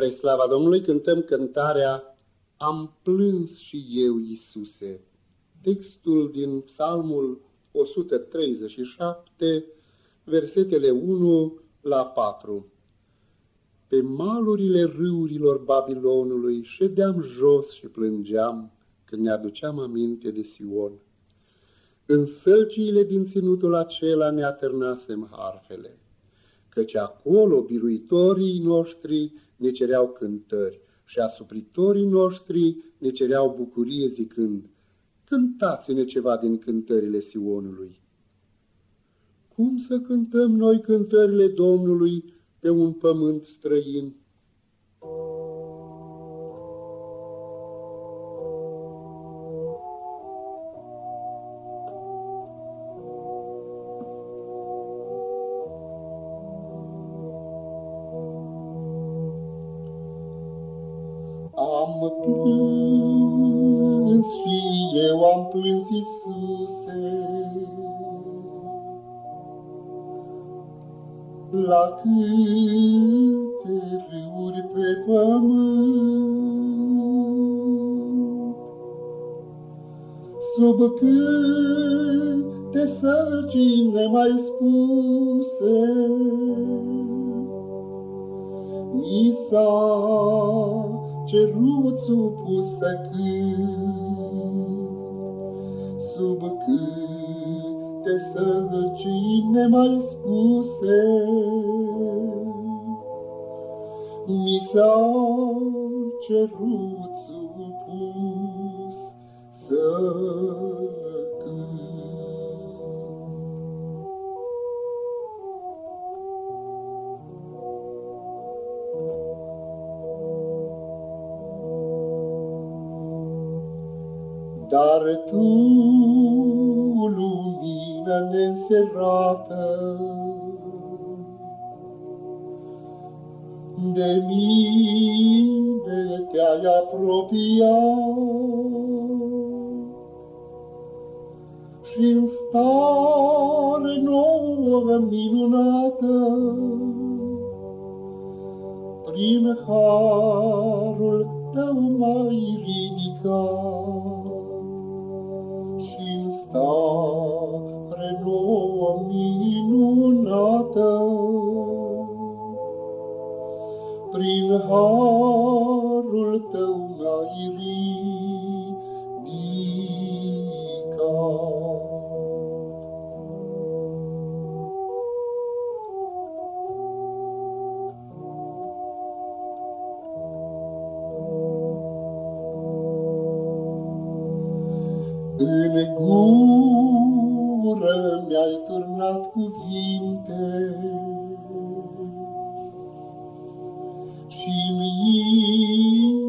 Spre slava Domnului cântăm cântarea Am plâns și eu, Iisuse. Textul din Psalmul 137, versetele 1 la 4. Pe malurile râurilor Babilonului ședeam jos și plângeam când ne aduceam aminte de Sion. În sălciile din ținutul acela ne atârnasem harfele, căci acolo biruitorii noștri ne cereau cântări și asupritorii noștri ne cereau bucurie zicând, Cântați-ne ceva din cântările Sionului. Cum să cântăm noi cântările Domnului pe un pământ străin? Plâns și eu am plâns, Iisuse, la câte râuri pe pământ, sub câte sărcine mai spuse, mi s-a cerut supus să sub câte sălcine mai spuse. Mi s-a cerut supus să Dar tu, lumină neserată, de mine te-ai apropiat. Și în stare nouă minunată, prin harul tău mai ridicat stare nouă minunată. Prin harul tău mai În gură mi-ai turnat cuvinte și-mi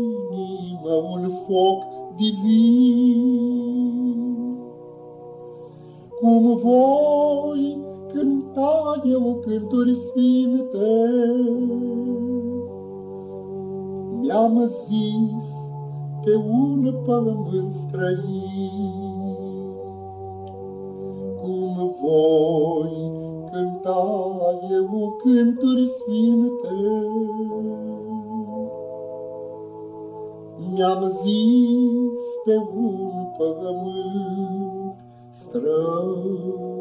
inimă un foc divin. Cum voi cânta eu cânturi sfinte, mi-am zis pe un pământ străin. Cum voi cânta eu cânturi sfinte, Mi-am zis pe un pământ străin.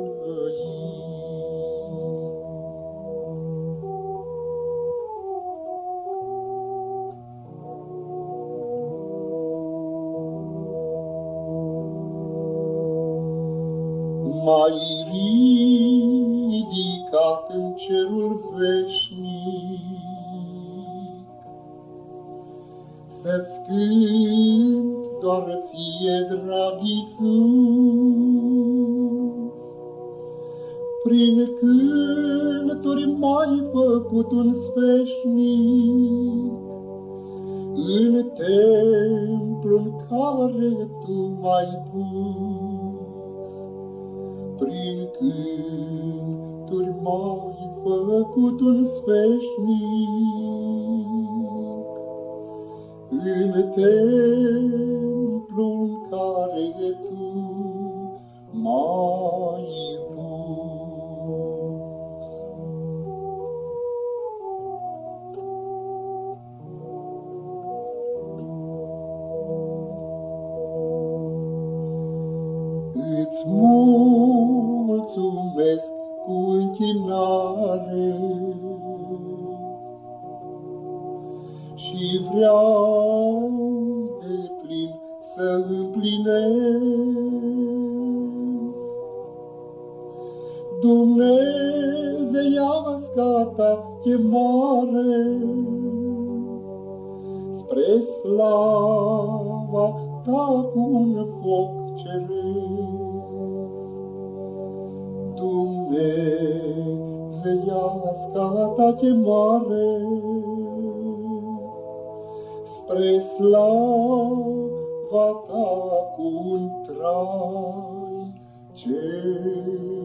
Mai ridicat în cerul veșnic. Să-ți cânt doar ție, drag Iisus, Prin cânturi mai făcut un sfeșnic, În templu în care tu mai pus prin cânturi m-ai făcut un sfeșnic. În templul care care tu m-ai It's more mulțumesc cu închinare și vreau de plin să împlinesc Dumnezeiasca ta chemare spre slava ta cu un foc ceresc. Dumnezeiasca ta chemare spre slava ta cu un trai ceresc.